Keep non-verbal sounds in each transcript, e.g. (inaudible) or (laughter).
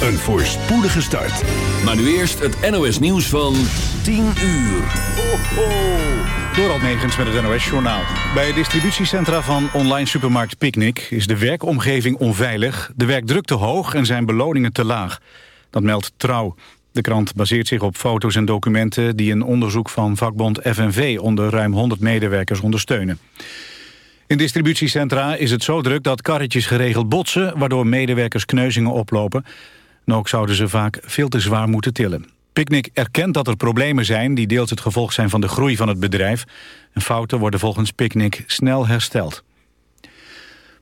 een voorspoedige start. Maar nu eerst het NOS nieuws van 10 uur. Ho, ho. Door met het NOS-journaal. Bij distributiecentra van online supermarkt Picnic is de werkomgeving onveilig, de werkdruk te hoog en zijn beloningen te laag. Dat meldt Trouw. De krant baseert zich op foto's en documenten die een onderzoek van vakbond FNV onder ruim 100 medewerkers ondersteunen. In distributiecentra is het zo druk dat karretjes geregeld botsen... waardoor medewerkers kneuzingen oplopen. En ook zouden ze vaak veel te zwaar moeten tillen. Picnic erkent dat er problemen zijn... die deels het gevolg zijn van de groei van het bedrijf. En fouten worden volgens Picnic snel hersteld.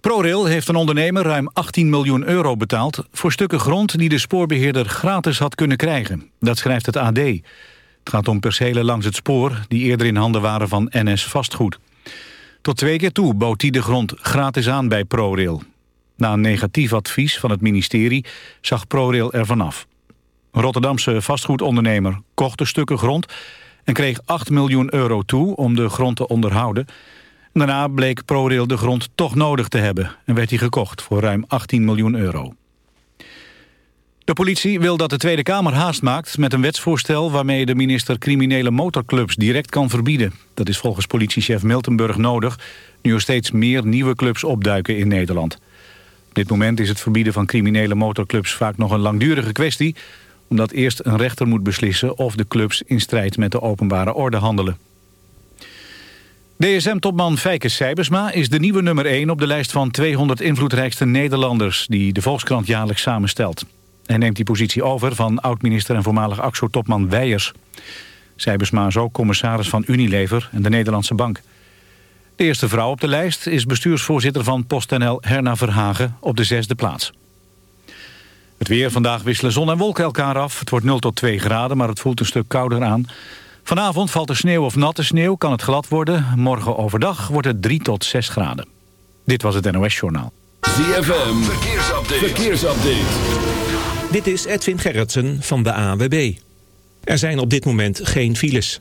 ProRail heeft een ondernemer ruim 18 miljoen euro betaald... voor stukken grond die de spoorbeheerder gratis had kunnen krijgen. Dat schrijft het AD. Het gaat om percelen langs het spoor... die eerder in handen waren van NS Vastgoed. Tot twee keer toe bood hij de grond gratis aan bij ProRail. Na een negatief advies van het ministerie zag ProRail er vanaf. Een Rotterdamse vastgoedondernemer kocht de stukken grond... en kreeg 8 miljoen euro toe om de grond te onderhouden. Daarna bleek ProRail de grond toch nodig te hebben... en werd hij gekocht voor ruim 18 miljoen euro. De politie wil dat de Tweede Kamer haast maakt met een wetsvoorstel... waarmee de minister criminele motorclubs direct kan verbieden. Dat is volgens politiechef Miltenburg nodig... nu er steeds meer nieuwe clubs opduiken in Nederland. Dit moment is het verbieden van criminele motorclubs vaak nog een langdurige kwestie... omdat eerst een rechter moet beslissen of de clubs in strijd met de openbare orde handelen. DSM-topman Fijke Sijbersma is de nieuwe nummer 1 op de lijst van 200 invloedrijkste Nederlanders... die de Volkskrant jaarlijks samenstelt. Hij neemt die positie over van oud-minister en voormalig AXO-topman Weijers. Sijbersma is ook commissaris van Unilever en de Nederlandse Bank. De eerste vrouw op de lijst is bestuursvoorzitter van PostNL Herna Verhagen op de zesde plaats. Het weer vandaag wisselen zon en wolken elkaar af. Het wordt 0 tot 2 graden, maar het voelt een stuk kouder aan. Vanavond valt er sneeuw of natte sneeuw, kan het glad worden. Morgen overdag wordt het 3 tot 6 graden. Dit was het NOS Journaal. ZFM, verkeersupdate. verkeersupdate. Dit is Edwin Gerritsen van de AWB. Er zijn op dit moment geen files.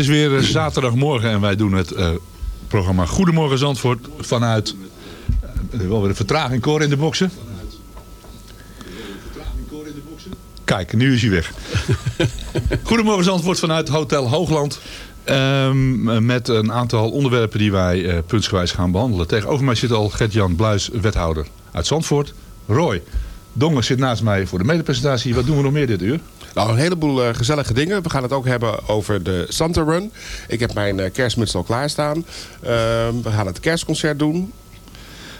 is weer eh, zaterdagmorgen en wij doen het eh, programma Goedemorgen Zandvoort vanuit... Uh, wel weer een vertraging, Cor in de boksen. Kijk, nu is hij weg. (laughs) Goedemorgen Zandvoort vanuit Hotel Hoogland. Ehm, met een aantal onderwerpen die wij uh, puntsgewijs gaan behandelen. Tegenover mij zit al Gert-Jan Bluis, wethouder uit Zandvoort. Roy Dongen zit naast mij voor de medepresentatie. Wat doen we nog meer dit uur? Nou, een heleboel uh, gezellige dingen. We gaan het ook hebben over de Santa Run. Ik heb mijn uh, kerstmuts al klaarstaan. Uh, we gaan het kerstconcert doen.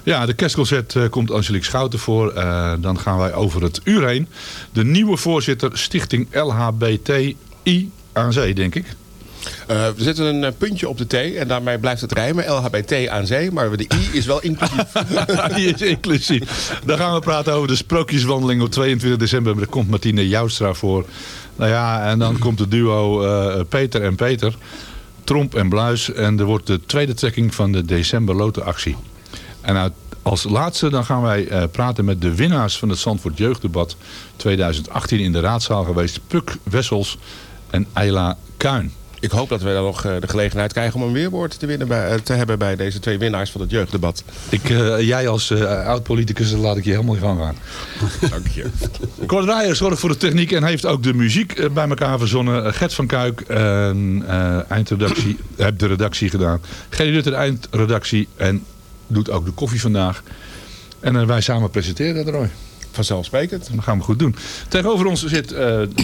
Ja, de kerstconcert uh, komt Angelique Schouten voor. dan gaan wij over het uur heen. De nieuwe voorzitter Stichting LHBTI aan Zee, denk ik. Uh, we zetten een uh, puntje op de T en daarmee blijft het rijmen. LHBT aan zee, maar de I is wel inclusief. (laughs) Die is inclusief. Dan gaan we praten over de sprookjeswandeling op 22 december. Daar komt Martine Joustra voor. Nou ja, en dan komt het duo uh, Peter en Peter. Tromp en Bluis. En er wordt de tweede trekking van de december lotenactie. En als laatste dan gaan wij praten met de winnaars van het Zandvoort Jeugddebat 2018 in de raadzaal geweest. Puk Wessels en Ayla Kuin. Ik hoop dat we dan nog de gelegenheid krijgen om een weerwoord te, winnen bij, te hebben bij deze twee winnaars van het jeugddebat. Ik, uh, jij als uh, oud-politicus, laat ik je helemaal in gang gaan. Dank je. Kort Rijer zorgt voor de techniek en heeft ook de muziek bij elkaar verzonnen. Gert van Kuik, uh, eindredactie, (coughs) heb de redactie gedaan. Gerry Rutte, de eindredactie en doet ook de koffie vandaag. En wij samen presenteren dat, Roy. Vanzelfsprekend. Dat gaan we goed doen. Tegenover ons zit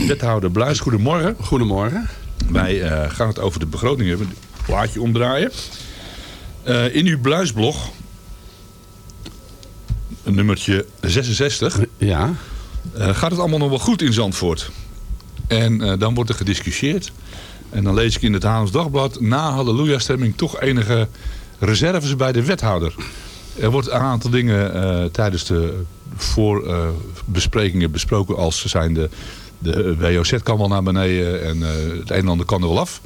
wethouder Bluis. Goedemorgen. Goedemorgen. Wij uh, gaan het over de begroting hebben. Plaatje omdraaien. Uh, in uw bluisblog, nummertje 66, ja. Uh, gaat het allemaal nog wel goed in Zandvoort. En dan wordt er gediscussieerd. En dan lees ik in het Haarlems Dagblad... na Halleluja-stemming toch enige reserves bij de wethouder. Er wordt een aantal dingen tijdens de voorbesprekingen besproken... als zijn de WOZ kan wel naar beneden en uh, het een en ander kan er wel af.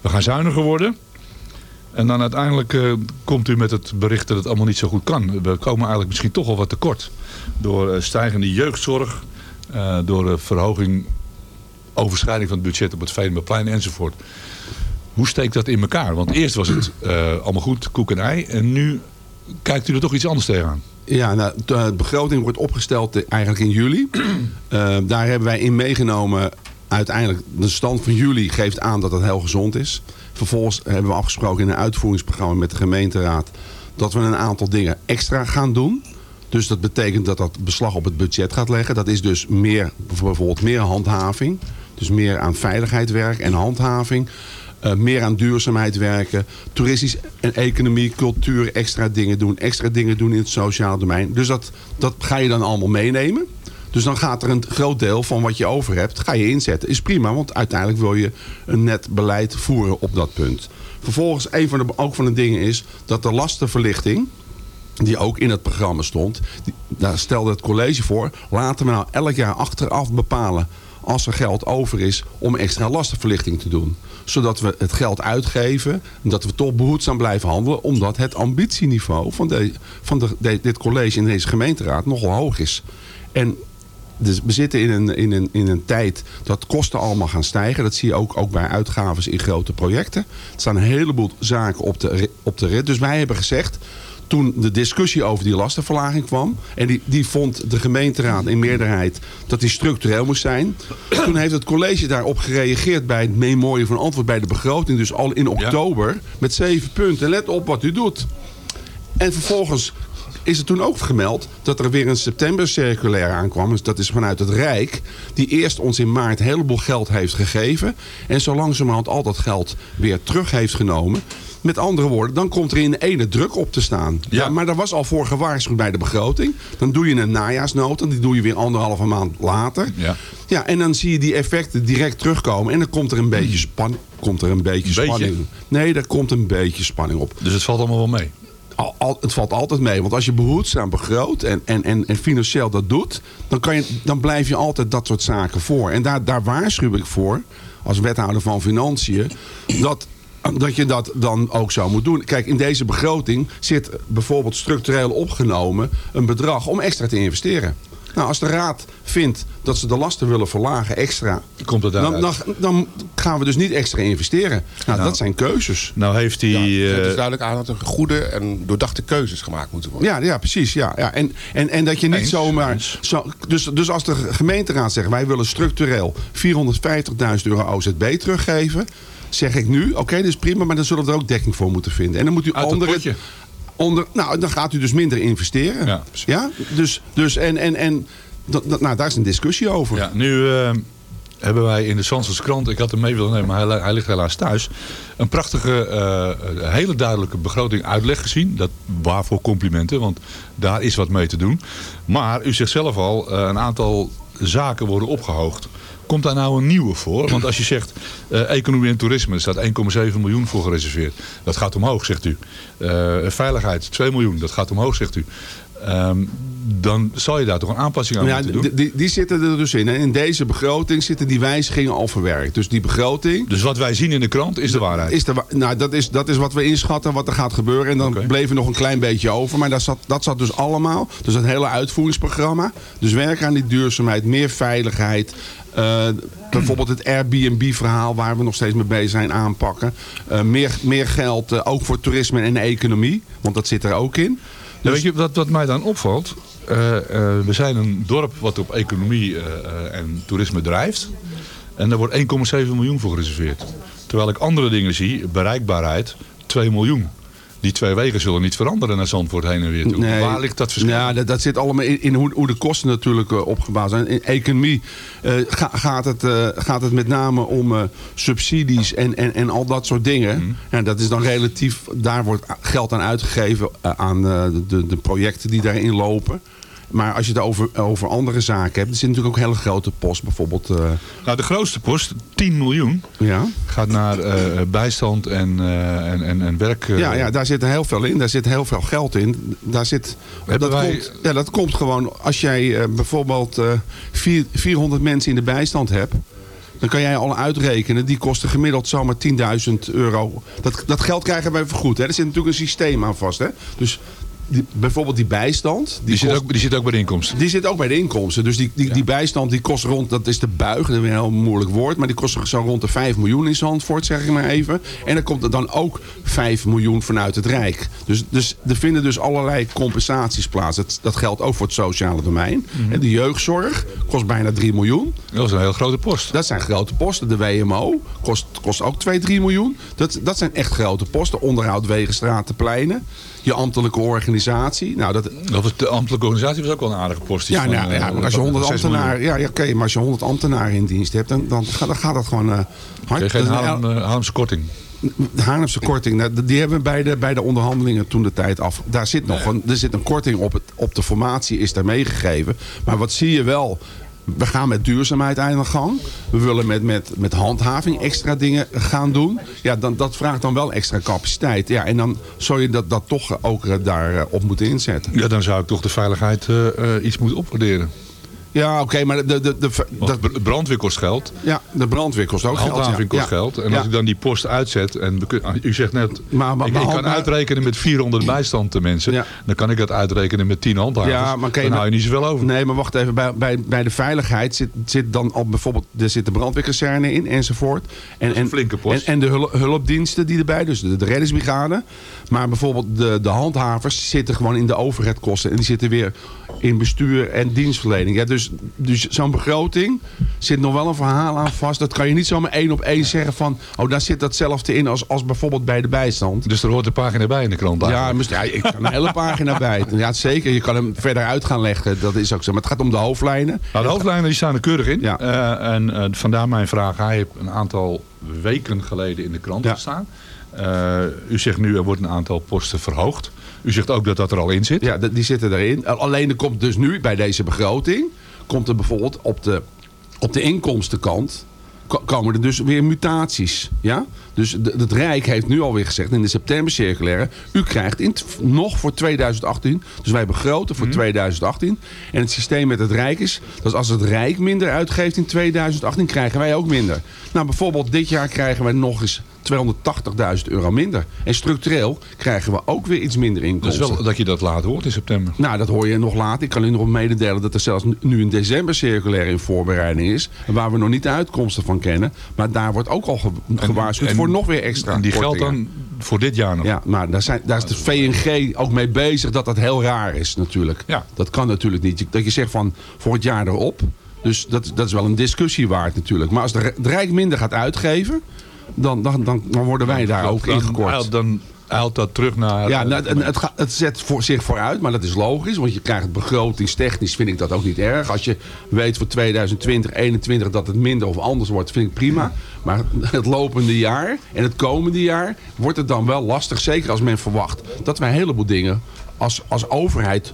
We gaan zuiniger worden. En dan uiteindelijk uh, komt u met het bericht dat het allemaal niet zo goed kan. We komen eigenlijk misschien toch al wat tekort. Door uh, stijgende jeugdzorg, door verhoging, overschrijding van het budget op het Venemaplein enzovoort. Hoe steekt dat in elkaar? Want eerst was het allemaal goed, koek en ei. En nu kijkt u er toch iets anders tegenaan. Ja, nou, de begroting wordt opgesteld eigenlijk in juli. uh, (clears throat) daar hebben wij in meegenomen... uiteindelijk de stand van juli geeft aan dat het heel gezond is. Vervolgens hebben we afgesproken in een uitvoeringsprogramma met de gemeenteraad... dat we een aantal dingen extra gaan doen. Dus dat betekent dat dat beslag op het budget gaat leggen. Dat is dus meer, bijvoorbeeld meer handhaving. Dus meer aan veiligheid werk en handhaving. Uh, meer aan duurzaamheid werken. Toeristisch en economie, cultuur, extra dingen doen. Extra dingen doen in het sociaal domein. Dus dat, dat ga je dan allemaal meenemen. Dus dan gaat er een groot deel van wat je over hebt, ga je inzetten. Is prima, want uiteindelijk wil je een net beleid voeren op dat punt. Vervolgens, een van de, ook van de dingen is dat de lastenverlichting die ook in het programma stond. Daar stelde het college voor. Laten we nou elk jaar achteraf bepalen als er geld over is om extra lastenverlichting te doen. Zodat we het geld uitgeven en dat we toch behoedzaam blijven handelen. Omdat het ambitieniveau van, de, van de, dit college in deze gemeenteraad nogal hoog is. En dus we zitten in een, in, een, in een tijd dat kosten allemaal gaan stijgen. Dat zie je ook, ook bij uitgaven in grote projecten. Er staan een heleboel zaken op de, op de rit. Dus wij hebben gezegd, toen de discussie over die lastenverlaging kwam... en die, die vond de gemeenteraad in meerderheid dat die structureel moest zijn... toen heeft het college daarop gereageerd bij het memorie van antwoord bij de begroting... dus al in oktober ja. met zeven punten. Let op wat u doet. En vervolgens is er toen ook gemeld dat er weer een september circulair aankwam. Dus dat is vanuit het Rijk. Die eerst ons in maart een heleboel geld heeft gegeven. En zo langzamerhand al dat geld weer terug heeft genomen. Met andere woorden, dan komt er in de ene druk op te staan. Ja. ja. maar daar was al voor gewaarschuwd bij de begroting. Dan doe je een najaarsnota. Die doe je weer anderhalve maand later. Ja. Ja, en dan zie je die effecten direct terugkomen. En dan komt er een beetje, span komt er een beetje, beetje spanning. Nee, er komt een beetje spanning op. Dus het valt allemaal wel mee? Al, al, het valt altijd mee. Want als je behoedzaam begroot en, en, en, en financieel dat doet... Dan, kan je, dan blijf je altijd dat soort zaken voor. En daar, daar waarschuw ik voor, als wethouder van Financiën... dat dat je dat dan ook zo moet doen. Kijk, in deze begroting zit bijvoorbeeld structureel opgenomen een bedrag om extra te investeren. Nou, als de raad vindt dat ze de lasten willen verlagen extra... Komt het dan, dan, dan gaan we dus niet extra investeren. Nou, Nou, dat zijn keuzes. Nou heeft hij... Ja, het eh, geeft dus duidelijk aan dat er goede en doordachte keuzes gemaakt moeten worden. Ja, ja precies. Ja, ja. En, en, en dat je niet Eens, zomaar... Zo, dus, dus als de gemeenteraad zegt... wij willen structureel 450.000 euro OZB teruggeven... zeg ik nu, oké, dat is prima... maar dan zullen we er ook dekking voor moeten vinden. En dan moet u Uit andere... Onder, nou, dan gaat u dus minder investeren. Ja, Ja? Dus, dus en, en, en dat, dat- nou, daar is een discussie over. Ja, nu eh, hebben wij in de Zandvoortse krant, ik had hem mee willen nemen, maar hij, hij ligt helaas thuis. Een prachtige, eh, hele duidelijke begroting uitleg gezien. Dat, waarvoor complimenten, want daar is wat mee te doen. Maar u zegt zelf al, eh, een aantal zaken worden opgehoogd. Komt daar nou een nieuwe voor? Want als je zegt eh, economie en toerisme, er staat 1,7 miljoen voor gereserveerd. Dat gaat omhoog, zegt u. Eh, veiligheid, 2 miljoen, dat gaat omhoog, zegt u. Ehm, dan zal je daar toch een aanpassing aan Ja, moeten doen. die, die, zitten er dus in. En in deze begroting zitten die wijzigingen al verwerkt. Dus die begroting... Dus wat wij zien in de krant is de waarheid. Is de, nou, dat, is, dat is wat we inschatten wat er gaat gebeuren. En dan bleef er nog een klein beetje over. Maar dat zat, dat zat dus allemaal. Dus het hele uitvoeringsprogramma. Dus werken aan die duurzaamheid, meer veiligheid. Eh, bijvoorbeeld het Airbnb-verhaal waar we nog steeds mee bezig zijn aanpakken. Eh, meer, meer geld eh, ook voor toerisme en economie. Want dat zit er ook in. Ja, weet je, wat, wat mij dan opvalt, we zijn een dorp wat op economie en toerisme drijft. En daar wordt 1,7 miljoen voor gereserveerd. Terwijl ik andere dingen zie, bereikbaarheid, 2 miljoen. Die twee wegen zullen niet veranderen naar Zandvoort heen en weer toe. Nee. Waar ligt dat verschil? Ja, dat, dat zit allemaal in, in hoe, hoe de kosten natuurlijk eh, opgebouwd zijn. In economie eh, ga- gaat, het, eh, gaat het met name om subsidies en, en, en al dat soort dingen. Mhm. En dat is dan relatief, daar wordt geld aan uitgegeven aan de, de projecten die daarin lopen. Maar als je het over, over andere zaken hebt, er zit natuurlijk ook een hele grote post. Bijvoorbeeld, eh, Nou, de grootste post, 10 miljoen, ja. gaat naar eh, bijstand en, eh, en, en, en werk. Ja, ja, daar zit er heel veel in. Daar zit heel veel geld in. Daar zit, dat, wij- komt, ja, dat komt gewoon als jij bijvoorbeeld vier- 400 mensen in de bijstand hebt. Dan kan jij al uitrekenen. Die kosten gemiddeld zomaar 10.000 euro. Dat, dat geld krijgen wij vergoed. Hè. Er zit natuurlijk een systeem aan vast. Hè. Dus die, bijvoorbeeld die bijstand. die, zit kost- ook, die zit ook bij de inkomsten. die zit ook bij de inkomsten. Dus die, die, die bijstand die kost rond, dat is de buig, dat is een heel moeilijk woord. Maar die kost zo rond de 5 miljoen in Zandvoort, zeg ik maar even. En dan komt er dan ook 5 miljoen vanuit het Rijk. Dus, dus er vinden dus allerlei compensaties plaats. Dat, dat geldt ook voor het sociale domein. En de jeugdzorg kost bijna 3 miljoen. Dat is een heel grote post. Dat zijn grote posten. De WMO kost, kost ook 2, 3 miljoen. Dat, dat zijn echt grote posten. Onderhoud, wegen, straten, pleinen. Je ambtelijke organisatie. Nou, dat, Dat was de ambtelijke organisatie was ook wel een aardige post. ja, nou, ja, eh, maar als je 100 6 miljoen. ambtenaren, ja, ja, oké, maar als je 100 ambtenaren in dienst hebt, dan, dan, gaat, dan gaat dat gewoon eh hard. Geen Haarlem, eh, Haarlemse korting. de Haarlemse korting, nou, die hebben we bij de, bij de onderhandelingen toen de tijd af. Daar zit nog een, er zit een korting op, het, op de formatie, is daar meegegeven. Maar wat zie je wel? We gaan met duurzaamheid aan de gang. We willen met, met, met handhaving extra dingen gaan doen. Ja, dan, dat vraagt dan wel extra capaciteit. Ja, en dan zou je dat, dat toch ook eh, daarop op moeten inzetten. Ja, dan zou ik toch de veiligheid eh, eh, iets moeten opwaarderen. Ja, oké, maar de, de, de, de brandweer kost geld. ja, de brandweer kost ook geld. Handhaving ja. kost Ja. geld. En Ja. als ik dan die post uitzet. En kun- u zegt net. Maar- maar- ik, kan uitrekenen met 400 bijstanden mensen. Ja. Dan kan ik dat uitrekenen met 10 handhavers. Ja, maar dan maar- hou je niet zoveel over. Nee, maar wacht even. Bij, bij, bij de veiligheid zit, zit dan al bijvoorbeeld... Er zit de brandweerkazerne in enzovoort. En, en, flinke post. En, en de hul- hulpdiensten die erbij. Dus de, de reddingsbrigade. Maar bijvoorbeeld de, de handhavers zitten gewoon in de overheadkosten. En die zitten weer in bestuur en dienstverlening. Ja, dus dus zo'n begroting zit nog wel een verhaal aan vast. Dat kan je niet zomaar één op één zeggen van... Oh, daar zit datzelfde in als, als bijvoorbeeld bij de bijstand. Dus er hoort een pagina bij in de krant. Ja, ja, ik kan een hele pagina (laughs) bij. Ja, zeker. Je kan hem verder uit gaan leggen. Dat is ook zo. Maar het gaat om de hoofdlijnen. Nou, de hoofdlijnen die staan er keurig in. Ja. Eh, en eh, vandaar mijn vraag. Hij heeft een aantal weken geleden in de krant Ja. gestaan. Eh, u zegt nu er wordt een aantal posten verhoogd. U zegt ook dat dat er al in zit. Ja, die zitten erin. Alleen er komt dus nu bij deze begroting... komt er bijvoorbeeld op de, op de inkomstenkant... ko- komen er dus weer mutaties. Ja? Dus het Rijk heeft nu alweer gezegd in de septembercirculaire... u krijgt in nog voor 2018... dus wij begroten voor 2018... en het systeem met het Rijk is... dat als het Rijk minder uitgeeft in 2018... krijgen wij ook minder. Nou, bijvoorbeeld dit jaar krijgen wij nog eens 280.000 euro minder. En structureel krijgen we ook weer iets minder Dus inkomsten. wel dat je dat laat hoort in september. Nou, dat hoor je nog later. Ik kan u nog mededelen dat er zelfs nu een december circulair in voorbereiding is. Waar we nog niet de uitkomsten van kennen. Maar daar wordt ook al ge- gewaarschuwd en- voor nog weer extra En die geldt dan voor dit jaar nog. Ja, maar daar, zijn, daar is de VNG ook mee bezig dat dat heel raar is natuurlijk. Ja. Dat kan natuurlijk niet. Dat je zegt van voor het jaar erop. Dus dat, dat is wel een discussie waard natuurlijk. Maar als de, de Rijk minder gaat uitgeven, dan, dan, dan, dan worden wij daar ook ingekort. Dan eilt dat terug naar... Ja, nou, het, het, gaat- het zet voor zich vooruit, maar dat is logisch. Want je krijgt begrotingstechnisch, vind ik dat ook niet erg. Als je weet voor 2020, 2021 dat het minder of anders wordt, vind ik prima. Maar het lopende jaar en het komende jaar wordt het dan wel lastig. Zeker als men verwacht dat wij een heleboel dingen als, als overheid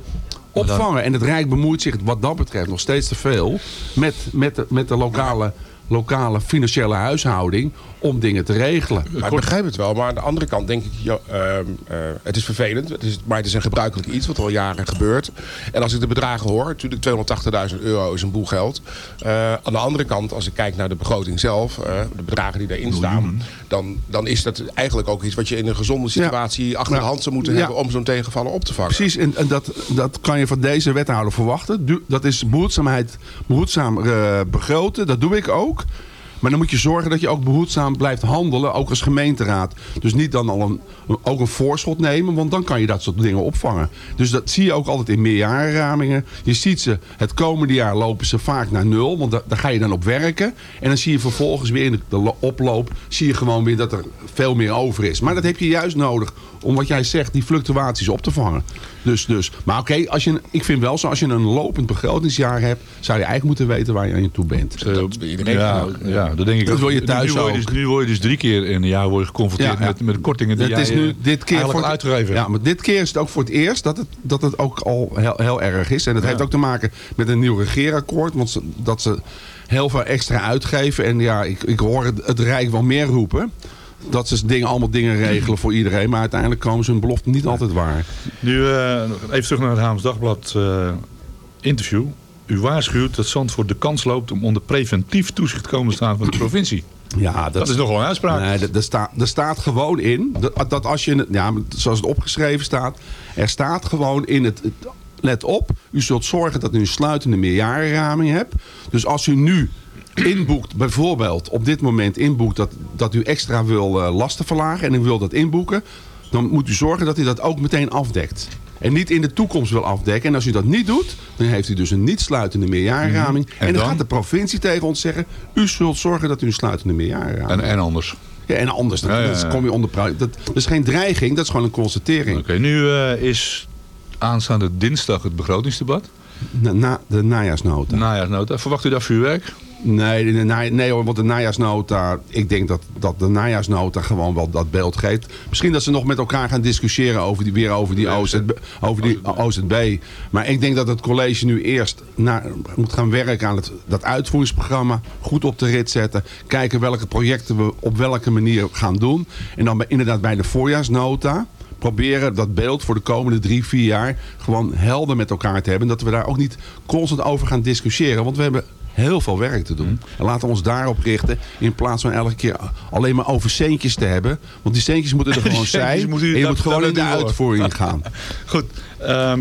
opvangen. En het Rijk bemoeit zich wat dat betreft nog steeds te veel met, met, de, met de lokale, lokale financiële huishouding om dingen te regelen. Maar ik begrijp het wel, maar aan de andere kant denk ik, ja, ehm, eh, het is vervelend, het is, maar het is een gebruikelijk iets wat al jaren gebeurt. En als ik de bedragen hoor, natuurlijk 280.000 euro is een boel geld. Eh, aan de andere kant, als ik kijk naar de begroting zelf, eh, de bedragen die daarin staan, dan, dan is dat eigenlijk ook iets wat je in een gezonde situatie achter de Ja. hand zou moeten Ja. hebben om zo'n tegenvallen op te vangen. Precies, en, en dat, dat kan je van deze wethouder verwachten. Du- Dat is behoedzaamheid, behoedzaam eh, begroten, dat doe ik ook. Maar dan moet je zorgen dat je ook behoedzaam blijft handelen, ook als gemeenteraad. Dus niet dan al een, ook een voorschot nemen, want dan kan je dat soort dingen opvangen. Dus dat zie je ook altijd in meerjarenramingen. Je ziet ze, het komende jaar lopen ze vaak naar nul, want da- daar ga je dan op werken. En dan zie je vervolgens weer in de, de lo- oploop, zie je gewoon weer dat er veel meer over is. Maar dat heb je juist nodig om wat jij zegt, die fluctuaties op te vangen. Dus, dus. Maar oké, als je ik vind wel zo, als je een lopend begrotingsjaar hebt, zou je eigenlijk moeten weten waar je aan je toe bent. Dat wil iedereen ja. Ja, dat denk ik Dat wil je thuis nu, word je dus, nu word je dus drie keer in een jaar word je geconfronteerd Ja, ja. Met, met kortingen die Het jij is nu eh, dit keer eigenlijk voor uitgegeven Ja, maar dit keer is het ook voor het eerst dat het, dat het ook al heel, heel erg is. En dat heeft ook te maken met een nieuw regeerakkoord. Want ze, dat ze heel veel extra uitgeven. En ja, ik, ik hoor het, het Rijk wel meer roepen. Dat ze dingen, allemaal dingen regelen voor iedereen. Maar uiteindelijk komen ze hun belofte niet altijd waar. Nu eh, even terug naar het Haams Dagblad eh, interview. U waarschuwt dat Zandvoort de kans loopt om onder preventief toezicht te komen staan van de provincie. Ja, Dat is nogal een uitspraak. Nee, er, staat, er staat gewoon in, dat, dat als je, ja, zoals het opgeschreven staat, er staat gewoon in het, het- let op, u zult zorgen dat u een sluitende meerjarenraming hebt. Dus als u nu inboekt, bijvoorbeeld op dit moment inboekt dat, dat u extra wil eh, lasten verlagen en u wil dat inboeken, dan moet u zorgen dat u dat ook meteen afdekt. En niet in de toekomst wil afdekken. En als u dat niet doet, dan heeft u dus een niet sluitende meerjarenraming. Mhm. En, En dan, dan? gaat de provincie tegen ons zeggen, u zult zorgen dat u een sluitende meerjarenraming En, en anders. ja, en anders, Ja, ja, ja. kom je onder... Dat, dat is geen dreiging, dat is gewoon een constatering. Oké, nu eh, is aanstaande dinsdag het begrotingsdebat. Na, na- de najaarsnota. Najaarsnota. Verwacht u daar vuurwerk? Nee, de, nee hoor, want de najaarsnota... Ik denk dat, dat de najaarsnota gewoon wel dat beeld geeft. Misschien dat ze nog met elkaar gaan discussiëren over die, weer over die, OZB, over die OZB. Maar ik denk dat het college nu eerst naar, moet gaan werken aan het, dat uitvoeringsprogramma. Goed op de rit zetten. Kijken welke projecten we op welke manier gaan doen. En dan bij, inderdaad bij de voorjaarsnota proberen dat beeld voor de komende drie, vier jaar gewoon helder met elkaar te hebben. Dat we daar ook niet constant over gaan discussiëren. Want we hebben heel veel werk te doen. En laten we ons daarop richten. In plaats van elke keer alleen maar over centjes te hebben. Want die centjes moeten er (laughs) gewoon zijn. moet u- en je moet gewoon in de uitvoering gaan. (laughs) Goed. ehm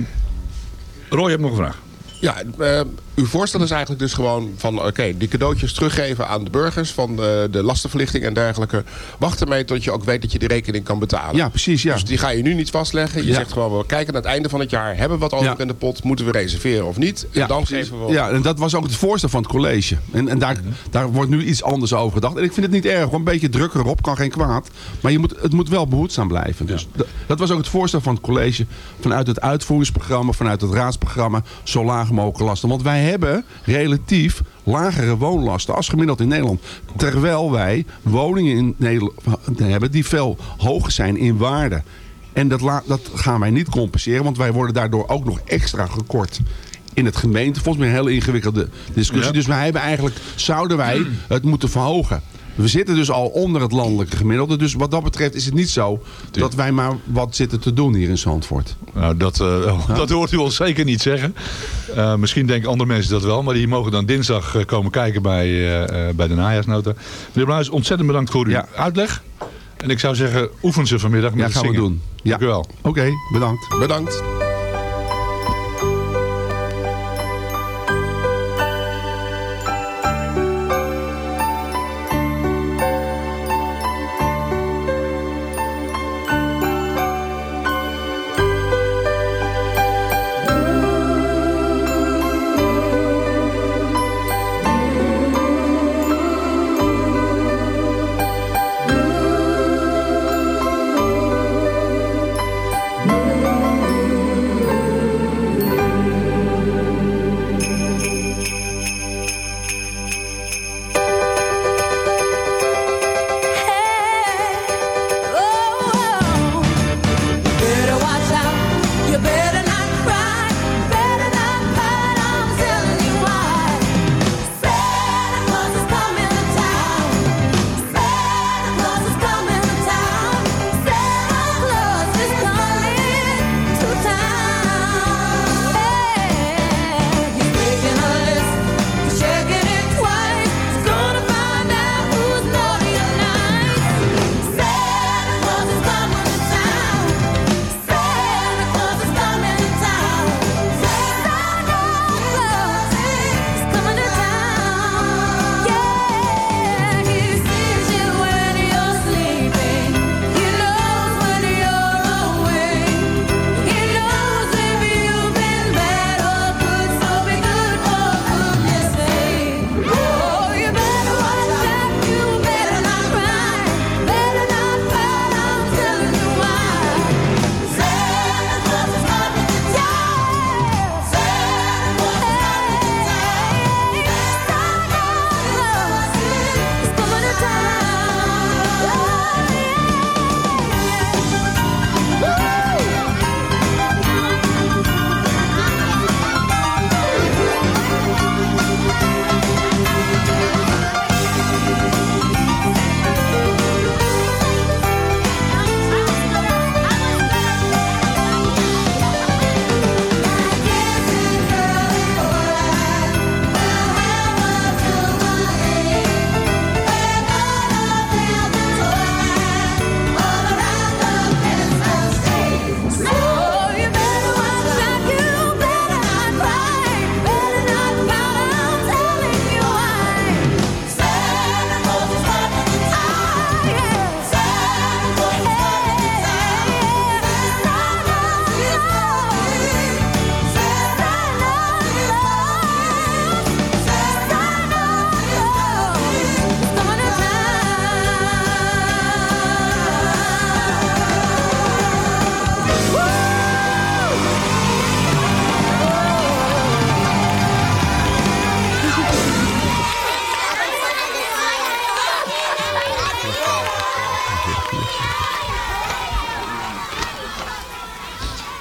Roy, je hebt nog een vraag. Ja, eh, uw voorstel is eigenlijk dus gewoon van... oké, die cadeautjes teruggeven aan de burgers... van de, de lastenverlichting en dergelijke. Wacht ermee tot je ook weet dat je de rekening kan betalen. Ja, precies. Ja. Dus die ga je nu niet vastleggen. Je Ja. zegt gewoon, we kijken aan het einde van het jaar... hebben we wat over Ja. in de pot, moeten we reserveren of niet? En dan precies. geven we... Ja, en dat was ook het voorstel van het college. En, en daar, daar wordt nu iets anders over gedacht. En ik vind het niet erg, want een beetje druk erop kan geen kwaad. Maar je moet, het moet wel behoedzaam blijven. Dus dat, was ook het voorstel van het college. Vanuit het uitvoeringsprogramma, vanuit het raadsprogramma. Zo laag mogelijk lasten. Want wij hebben relatief lagere woonlasten als gemiddeld in Nederland. Terwijl wij woningen in Nederland hebben die veel hoger zijn in waarde. En dat, dat gaan wij niet compenseren, want wij worden daardoor ook nog extra gekort in het gemeente. Volgens mij een hele ingewikkelde discussie. Ja. Dus wij hebben eigenlijk, zouden wij het moeten verhogen. We zitten dus al onder het landelijke gemiddelde. Dus wat dat betreft is het niet zo dat wij maar wat zitten te doen hier in Zandvoort. Nou, dat, eh, (laughs) dat hoort u ons zeker niet zeggen. Eh, misschien denken andere mensen dat wel. Maar die mogen dan dinsdag eh, komen kijken bij, bij de najaarsnota. Meneer Bluis, ontzettend bedankt voor uw uitleg. En ik zou zeggen, oefen ze vanmiddag met Ja, gaan we doen. Ja. Dank u wel. Oké, bedankt. Bedankt.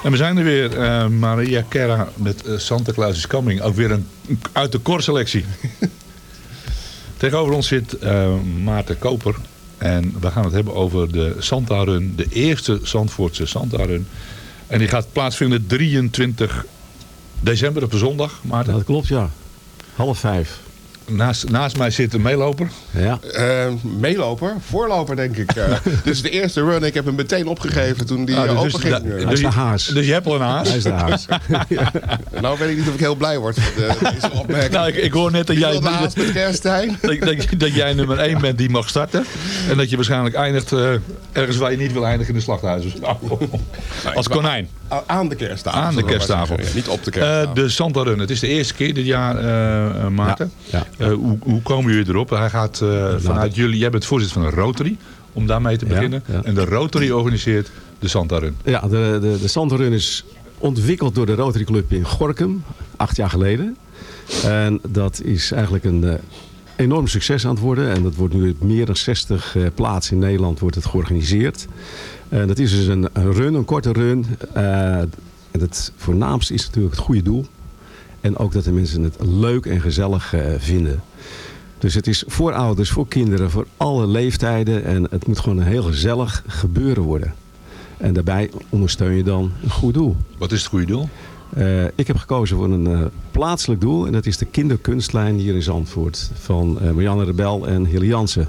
En we zijn er weer, eh, Maria Kerra met eh, Santa Claus is Coming. Ook weer een uit de korselectie. (laughs) Tegenover ons zit eh, Maarten Koper. En we gaan het hebben over de Santa Run. De eerste Zandvoortse Santa Run. En die gaat plaatsvinden 23 december op zondag, Maarten. Dat klopt, ja. Half vijf. Naast, naast mij zit een meeloper. Ja. Eh, meeloper? Voorloper, denk ik. Eh, (laughs) dit is de eerste run. Ik heb hem meteen opgegeven toen die Ah, eh, dus- open ging. dus- Eh, Hij is de haas. dus je hebt al een haas? Hij is de haas. (laughs) Nou weet ik niet of ik heel blij word van de, deze opmerking. Nou, ik, ik hoor net dat jij, wil de haas met kersttuin? (laughs) dat, dat, dat jij nummer 1 bent die mag starten. En dat je waarschijnlijk eindigt eh, ergens waar je niet wil eindigen in de slachthuizen. Als konijn. Aan de kersttafel. Aan de kersttafel. Niet op de Eh, kersttafel. de Santa Run. Het is de eerste keer dit jaar, eh, eh, Eh, hoe, hoe komen jullie erop? Hij gaat eh, vanuit jullie... Jij bent voorzitter van een Rotary. Om daarmee te beginnen. ja. En de Rotary organiseert de Santa Run. Ja, de, de, de Sanderun is ontwikkeld door de Rotary Club in Gorkum, acht jaar geleden. En dat is eigenlijk een eh, enorm succes aan het worden. En dat wordt nu op meer dan 60 eh, plaatsen in Nederland wordt het georganiseerd. En dat is dus een, een run, een korte run. En het voornaamste is natuurlijk het goede doel. En ook dat de mensen het leuk en gezellig eh, vinden. Dus het is voor ouders, voor kinderen, voor alle leeftijden. En het moet gewoon een heel gezellig gebeuren worden. En daarbij ondersteun je dan een goed doel. Wat is het goede doel? Eh, ik heb gekozen voor een eh, plaatselijk doel. En dat is de kinderkunstlijn hier in Zandvoort. Van eh, Marianne Rebel en Hilly Jansen.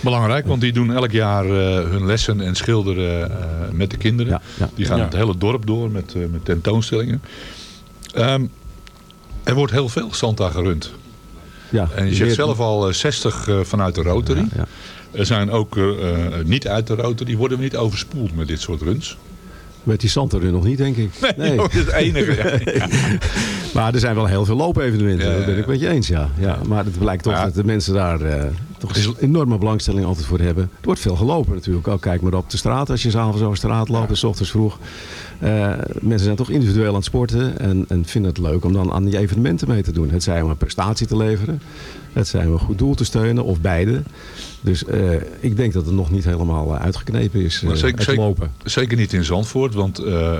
Belangrijk, want die doen elk jaar eh, hun lessen en schilderen eh, met de kinderen. Die gaan Ja. het hele dorp door met, eh, met tentoonstellingen. Ehm, er wordt heel veel Santa gerund. Ja, en je zegt zelf al eh, 60 eh, vanuit de Rotary. Er zijn ook eh, eh, niet uit de Rotary. Die worden we niet overspoeld met dit soort runs. Met die Santarun nog niet, denk ik. Nee, dat is het enige. (laughs) ja. Maar er zijn wel heel veel loopevenementen, Ja, dat ben ja. ik met je eens, ja. ja maar het blijkt toch dat de mensen daar eh, toch een enorme belangstelling altijd voor hebben. Er wordt veel gelopen natuurlijk. Ook kijk maar op de straat als je s'avonds over de straat loopt en s ochtends vroeg. Eh, mensen zijn toch individueel aan het sporten en, en vinden het leuk om dan aan die evenementen mee te doen. Het zij om een prestatie te leveren, het zij om een goed doel te steunen of beide. Dus eh, ik denk dat het nog niet helemaal eh, uitgeknepen is, Maar zeker, het zeker, lopen. zeker niet in Zandvoort, want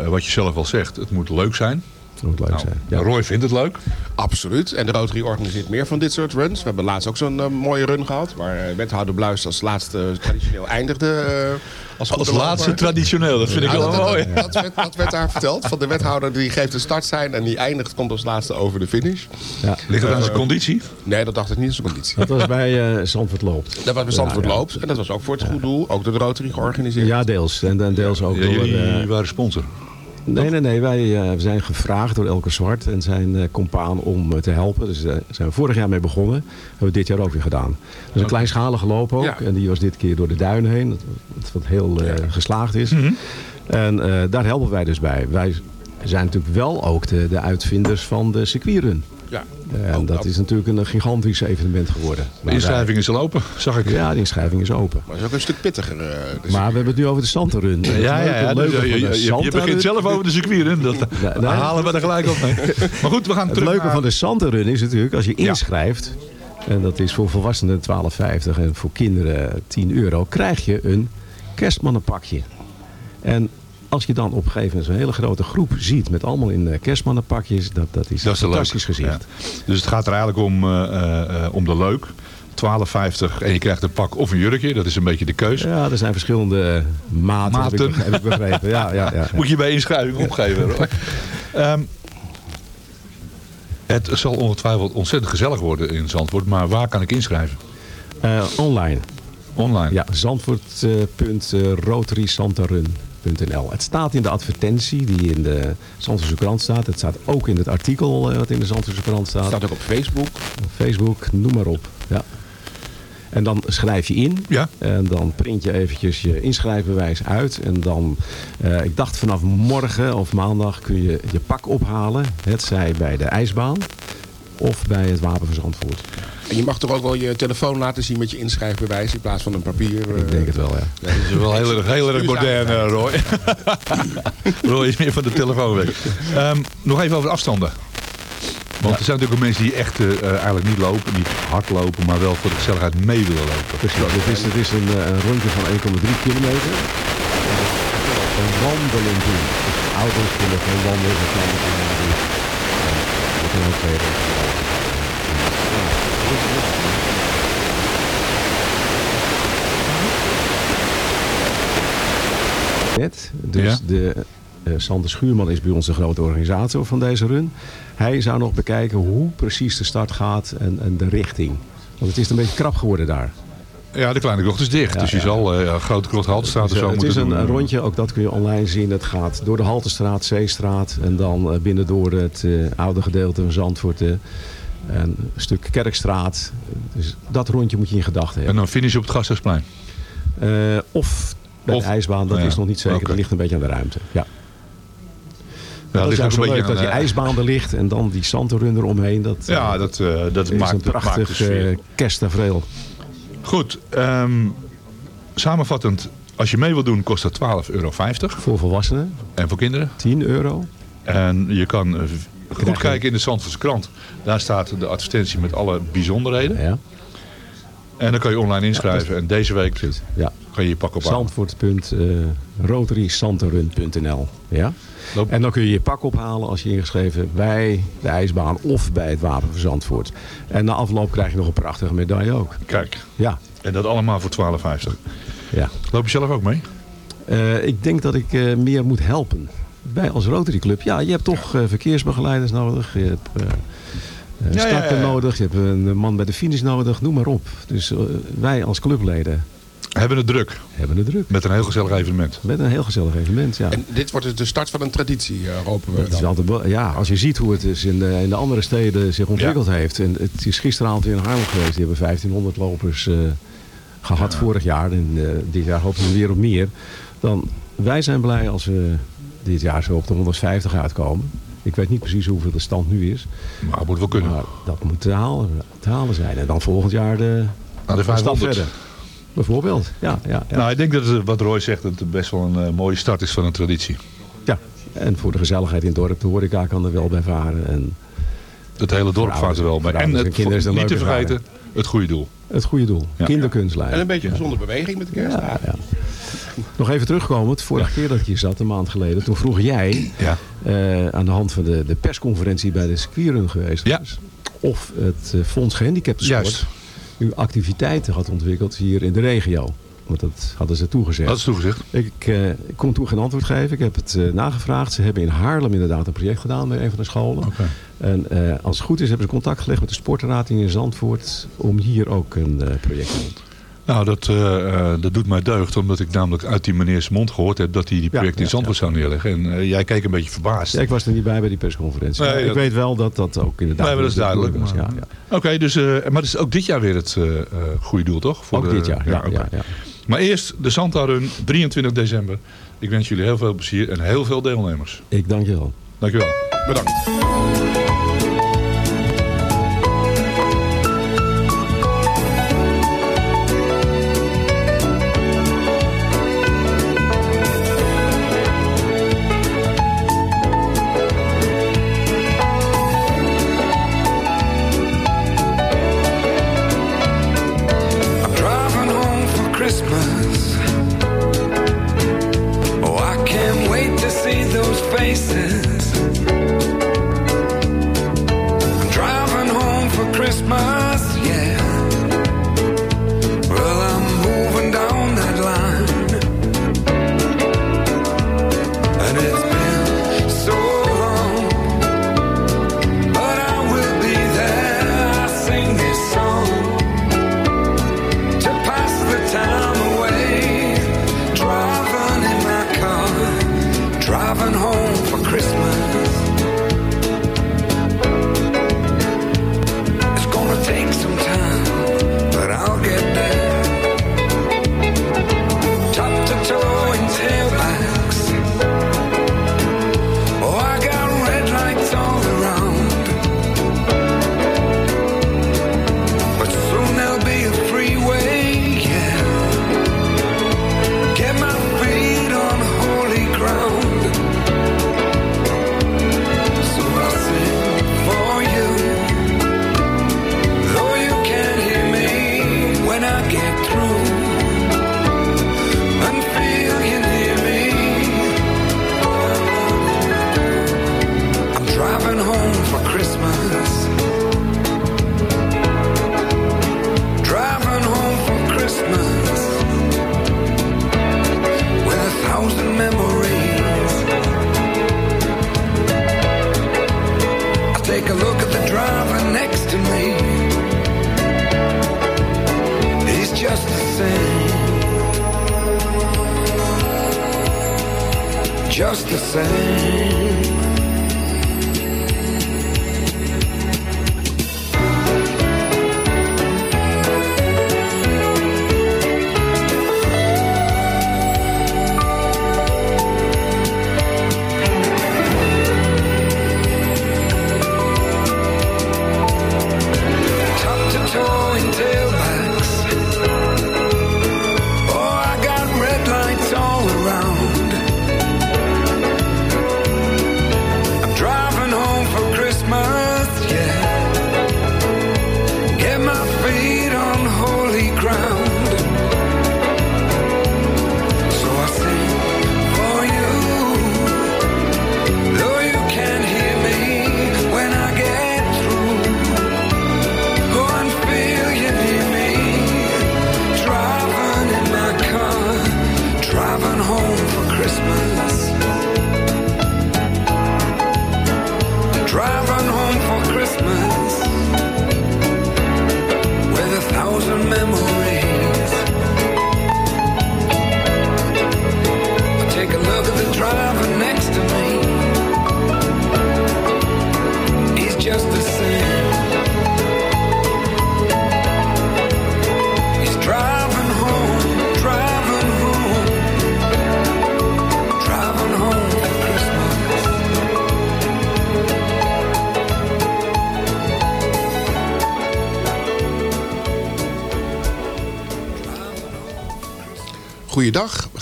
wat je zelf al zegt, het moet leuk zijn. Het moet leuk zijn. Ja. Roy vindt het leuk. Absoluut. En de Rotary organiseert meer van dit soort runs. We hebben laatst ook zo'n eh, mooie run gehad. Waar eh, wethouder Bluis als laatste traditioneel eindigde. eh, als Als goede laatste traditioneel, dat vind ik Ja, wel dat, mooi. Dat, dat werd, dat werd daar verteld. Van de wethouder die geeft een startsein en die eindigt, komt als laatste over de finish. Ja. Ligt het aan zijn Eh, conditie? Nee, dat dacht ik niet aan zijn conditie. Dat was bij eh Zandvoort Loopt. Dat was bij Zandvoort. Loopt. En dat was ook voor het goed doel. Ook door de Rotary georganiseerd. Ja, deels. En, en deels ook Ja, door... jullie eh, waren sponsor. Nee, nee, nee. Wij eh, zijn gevraagd door Elke Zwart en zijn eh compaan om eh, te helpen. Dus daar zijn we vorig jaar mee begonnen. Hebben we dit jaar ook weer gedaan. Dat is een kleinschalige loop ook. Ja. En die was dit keer door de duinen heen. Wat, wat heel geslaagd is. En eh, daar helpen wij dus bij. Wij zijn natuurlijk wel ook de, de uitvinders van de circuitrun. Ja. En dat, is natuurlijk een gigantisch evenement geworden. De inschrijving is al open, zag ik. Ja, de inschrijving is open. Maar het is ook een stuk pittiger. eh, dus- Maar we hebben het nu over de Santarun. Ja, ja, ja. dus, eh, je, je- je begint zelf over de circuit. Dat halen we er gelijk op mee. (laughs) Maar goed, we gaan Het terug leuke naar- van de Santarun is natuurlijk, als je inschrijft... en dat is voor volwassenen 12,50 en voor kinderen 10 euro... krijg je een kerstmannenpakje. En als je dan op een gegeven moment zo'n hele grote groep ziet... met allemaal in eh, kerstmannenpakjes, dat, dat is Dat is een fantastisch gezicht. Ja. Dus het gaat er eigenlijk om, eh, eh, om de leuk. 12,50 en je krijgt een pak of een jurkje. Dat is een beetje de keuze. Ja, er zijn verschillende maten, Heb, ik, Maten. heb ik begrepen. Ja, ja, ja. Moet je bij inschrijving opgeven. hoor. (laughs) Ehm, het zal ongetwijfeld ontzettend gezellig worden in Zandvoort. Maar waar kan ik inschrijven? Online. Online? Ja, Het staat in de advertentie die in de Zandvoortse krant staat. Het staat ook in het artikel eh, wat in de Zandvoortse krant staat. staat ook op Facebook. Facebook, noem maar op. Ja. En dan schrijf je in. Ja. En dan print je eventjes je inschrijfbewijs uit. En dan, eh, ik dacht vanaf morgen of maandag kun je je pak ophalen. Het zij bij de ijsbaan of bij het Wapen van Zandvoort. En je mag toch ook wel je telefoon laten zien met je inschrijfbewijs in plaats van een papier. Ik denk het wel, ja. Dat is wel heel erg, heel erg modern, eh, Roy. Roy is meer van de telefoon weg. Ehm, nog even over de afstanden. Want er zijn natuurlijk ook mensen die echt eh, eh, eigenlijk niet lopen, niet hard lopen, maar wel voor de gezelligheid mee willen lopen. Precies. Het is, het is een, eh, een rondje van 1,3 kilometer. Een wandelen doen. Dus ouders kunnen gewoon wandelen. Met kleine kinderen doen. En dat kan ook. Net, dus Ja. de eh, Sander Schuurman is bij ons de grote organisator van deze run. Hij zou nog bekijken hoe precies de start gaat en, en de richting. Want het is een beetje krap geworden daar. Ja, de kleine krocht is dicht. Ja, dus je ja. zal eh grote krocht Haltestraat of Dus, zo eh, het moeten is een, doen. een rondje, ook dat kun je online zien. Het gaat door de Haltestraat, Zeestraat en dan eh, binnen door het eh, oude gedeelte van Zandvoort. En een stuk Kerkstraat. Dus dat rondje moet je in gedachten En hebben. dan finish op het Gasthuisplein. Eh, of bij Of- de ijsbaan, dat ja, is nog niet zeker. Dat ligt een beetje aan de ruimte. Ja. Ja, dat is ook zo leuk dat aan, die eh, ijsbaan er ligt en dan die Santorun eromheen. Dat, Ja, eh, dat, dat is maakt- een dat prachtig eh, kersttafereel. Goed, ehm, samenvattend. Als je mee wil doen kost dat 12,50 euro. Voor volwassenen En voor kinderen? 10 euro. En je kan goed kijken in de Zandvoortse krant. Daar staat de advertentie met alle bijzonderheden. Ja. En dan kan je online inschrijven. En deze week Ja. kan je je pak ophalen. Zandvoort.rotarysantarun.nl ja? Loop. En dan kun je je pak ophalen als je ingeschreven hebt bij de ijsbaan of bij het Wapen van Zandvoort. En na afloop krijg je nog een prachtige medaille ook. Kijk. Ja. En dat allemaal voor 12,50. Ja. Loop je zelf ook mee? Eh, ik denk dat ik eh, meer moet helpen. Bij als Rotary Club. Ja, je hebt toch eh, verkeersbegeleiders nodig. Je hebt eh, Ja, ja, ja. nodig, je hebt een man bij de finish nodig, noem maar op. Dus wij als clubleden Hebben het druk. hebben het druk. Met een heel gezellig evenement. Met een heel gezellig evenement, ja. En dit wordt dus de start van een traditie, eh, hopen we Het is altijd, wel- ja, als je ziet hoe het dus in de, in de andere steden zich ontwikkeld heeft. En het is gisteravond weer in Haarlem geweest. Die hebben 1500 lopers eh, gehad vorig jaar. En eh, dit jaar hopen we weer op meer. Dan, wij zijn blij als we dit jaar zo op de 150 uitkomen. Ik weet niet precies hoeveel de stand nu is. Maar het moet wel kunnen. Maar dat moet te halen, te halen zijn. En dan volgend jaar de, Naar de stap 500. verder. Bijvoorbeeld, ja. ja, ja. Nou, ik denk dat het, wat Roy zegt, dat het best wel een eh, mooie start is van een traditie. ja. En voor de gezelligheid in het dorp, de horeca kan er wel bij varen. En Het hele dorp vaart er wel ouders- En het, en kinderen is het niet te vergeten, het goede doel. het goede doel, Ja. kinderkunstlijn. En een beetje gezonde beweging met de. Ja, ja. Nog even terugkomend, vorige keer dat ik hier zat, een maand geleden, toen vroeg jij Ja. eh, aan de hand van de, de persconferentie bij de circuitrun geweest was, of het eh, Fonds Gehandicapten Sport Juist. nu activiteiten had ontwikkeld hier in de regio. Want dat hadden ze toegezegd. Dat is toegezegd. Ik, eh, ik kon toen geen antwoord geven. Ik heb het nagevraagd. Ze hebben in Haarlem inderdaad een project gedaan bij een van de scholen. Oké. En als het goed is hebben ze contact gelegd met de sportraad in Zandvoort om hier ook een project te doen. Nou, dat, eh, eh, dat doet mij deugd, omdat ik namelijk uit die meneers mond gehoord heb dat hij die project in ja, Zandvoort zou neerleggen. En eh, jij keek een beetje verbaasd. Ja, ik was er niet bij bij die persconferentie. Nee, ik dat- weet wel dat dat ook inderdaad... Nee, maar dat is duidelijk, maar- Ja, ja. Oké, dus, maar het is ook dit jaar weer het goede doel, toch? Voor Ook de- dit jaar, ja. oké. ja, ja. Maar eerst de Santa Run, 23 december. Ik wens jullie heel veel plezier en heel veel deelnemers. Ik dank je wel. Dankjewel. Bedankt.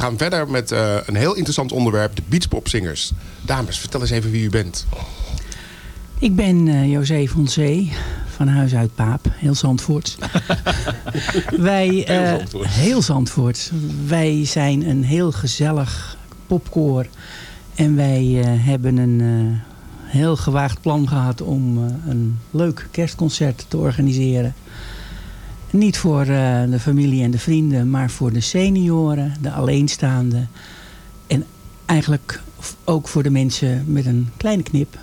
Gaan verder met eh, een heel interessant onderwerp. De beachpopzingers. Dames, vertel eens even wie u bent. Ik ben eh José van Zee, van huis uit Paap, heel Zandvoort. (laughs) Wij, eh, Heel Zandvoort. heel Zandvoort. Wij zijn een heel gezellig popkoor. En wij eh, hebben een eh, heel gewaagd plan gehad om eh, een leuk kerstconcert te organiseren. Niet voor eh, de familie en de vrienden, maar voor de senioren, de alleenstaanden. En eigenlijk ook voor de mensen met een kleine knip.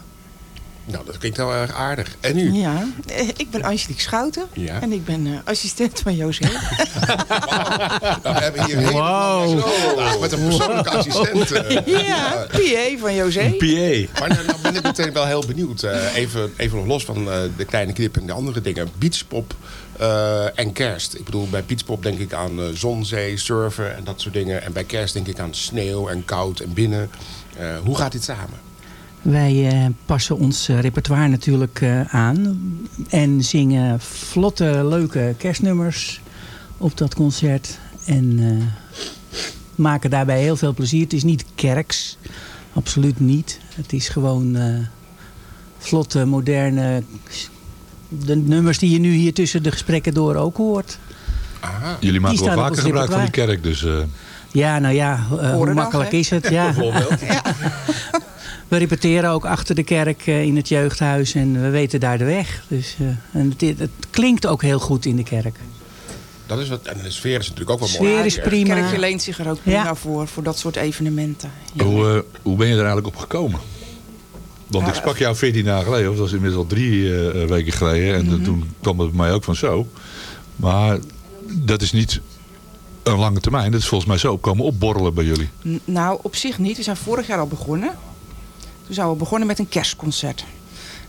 Nou, dat klinkt heel erg aardig. En u? Ja, eh, ik ben Angelique Schouten Ja. en ik ben eh, assistent van José. (laughs) (laughs) Nou, we hebben hier heel Wow. met een persoonlijke assistent. eh. ja, PA van José. PA. Maar nou, nou ben ik meteen wel heel benieuwd. eh, even, even nog los van eh, de kleine knip en de andere dingen. Beachpop eh, en kerst. Ik bedoel, bij beachpop denk ik aan eh, zon, zee, surfen en dat soort dingen. En bij kerst denk ik aan sneeuw en koud en binnen. Eh, hoe gaat dit samen? Wij eh, passen ons repertoire natuurlijk eh, aan. En zingen vlotte, leuke kerstnummers op dat concert. En eh, maken daarbij heel veel plezier. Het is niet kerks. Absoluut niet. Het is gewoon eh, vlotte, moderne... De nummers die je nu hier tussen de gesprekken door ook hoort. Jullie maken wel vaker gebruik van die kerk, dus... eh, Ja, nou ja, hoe makkelijk is het? Ja. (laughs) Bijvoorbeeld. (laughs) (laughs) We repeteren ook achter de kerk eh, in het jeugdhuis en we weten daar de weg. Dus, eh, en het, het klinkt ook heel goed in de kerk. Dat is wat, en de sfeer is natuurlijk ook wel Sfeer mooi. is Het prima. kerkje leent zich er ook prima Ja. voor, voor dat soort evenementen. Ja. Hoe, eh, hoe ben je er eigenlijk op gekomen? Want ik sprak jou 14 dagen geleden, of dat was inmiddels al drie eh, weken geleden. En Mhm. toen kwam het bij mij ook van zo. Maar dat is niet een lange termijn. Dat is volgens mij zo komen opborrelen bij jullie. N- Nou, op zich niet. We zijn vorig jaar al begonnen. We begonnen met een kerstconcert.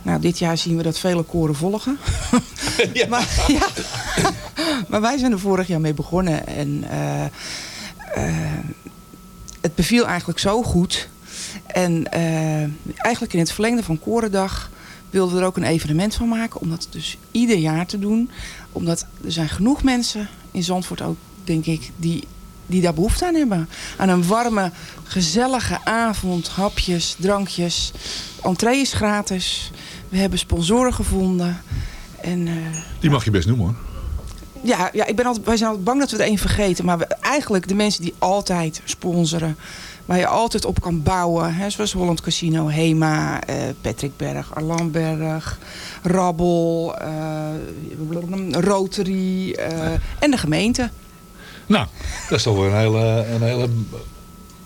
Nou, dit jaar zien we dat vele koren volgen. (laughs) maar, ja. maar wij zijn er vorig jaar mee begonnen. En eh, eh, het beviel eigenlijk zo goed. En eh, eigenlijk in het verlengde van Korendag wilden we er ook een evenement van maken. Om dat dus ieder jaar te doen. Omdat er zijn genoeg mensen in Zandvoort ook, denk ik, die, die daar behoefte aan hebben. Aan een warme, gezellige avond, hapjes, drankjes. Entree is gratis. We hebben sponsoren gevonden. En eh, Die mag je best noemen hoor. ja, ja ik ben altijd, wij zijn altijd bang dat we er één vergeten. Maar we, eigenlijk de mensen die altijd sponsoren. Waar je altijd op kan bouwen. Hè, zoals Holland Casino, Hema, eh, Patrick Berg, Arlan Berg, Rabbel, eh, Rotary en de gemeente. Nou, dat is toch wel een hele, een hele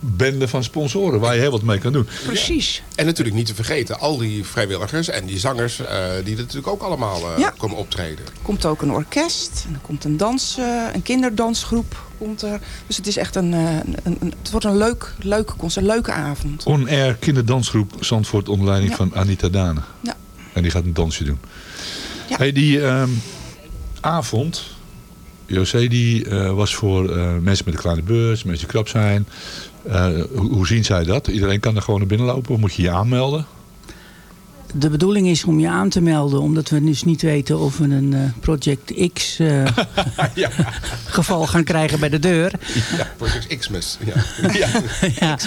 bende van sponsoren waar je heel wat mee kan doen. Precies. En natuurlijk niet te vergeten, al die vrijwilligers en die zangers... eh, die er natuurlijk ook allemaal eh, Ja. komen optreden. Er komt ook een orkest. En er komt een, dans, eh, een kinderdansgroep. Komt er. Dus het is echt een, eh, een, een- het wordt een leuk, leuke concert, een leuke avond. On-air kinderdansgroep Zandvoort onder leiding Ja. van Anita Dane. Ja. En die gaat een dansje doen. Ja. Hey, die ehm, avond, José, die eh, was voor eh, mensen met een kleine beurs, mensen die krap zijn. Eh, hoe, hoe zien zij dat? Iedereen kan er gewoon naar binnen lopen? Of moet je je aanmelden? De bedoeling is om je aan te melden, omdat we dus niet weten of we een eh, Project X eh, (laughs) (laughs) geval gaan krijgen bij de deur. Ja, Project Xmas. Ja. (laughs) ja.